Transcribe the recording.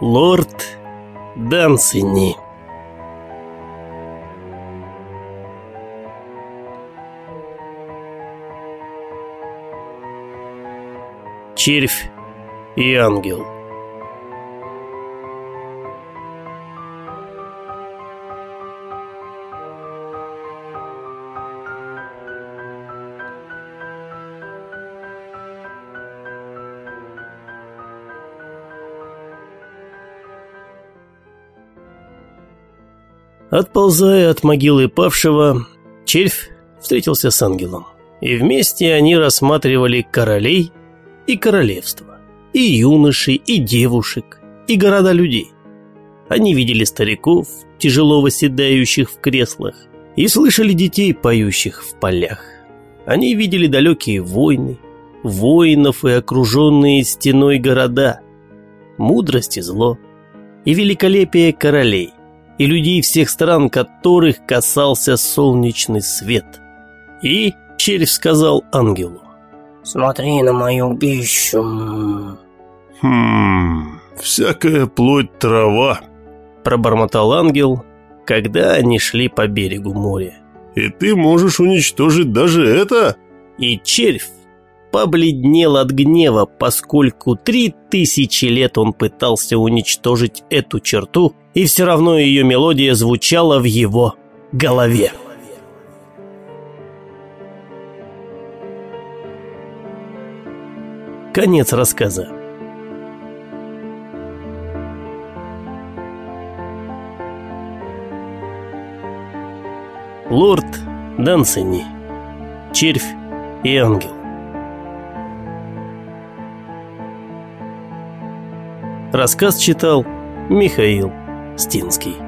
Лорд Дансини. Червь и ангел. Отползая от могилы павшего, червь встретился с ангелом. И вместе они рассматривали королей и королевство, и юношей, и девушек, и города людей. Они видели стариков, тяжело восседающих в креслах, и слышали детей, поющих в полях. Они видели далекие войны, воинов и окруженные стеной города, мудрость и зло, и великолепие королей, и людей всех стран, которых касался солнечный свет. И червь сказал ангелу. «Смотри на мою пищу». «Хм, всякая плоть трава», – пробормотал ангел, когда они шли по берегу моря. «И ты можешь уничтожить даже это?» И червь побледнел от гнева, поскольку три тысячи лет он пытался уничтожить эту черту, и все равно ее мелодия звучала в его голове. Конец рассказа. Лорд Дансени. Червь и ангел. Рассказ читал Михаил Стинский.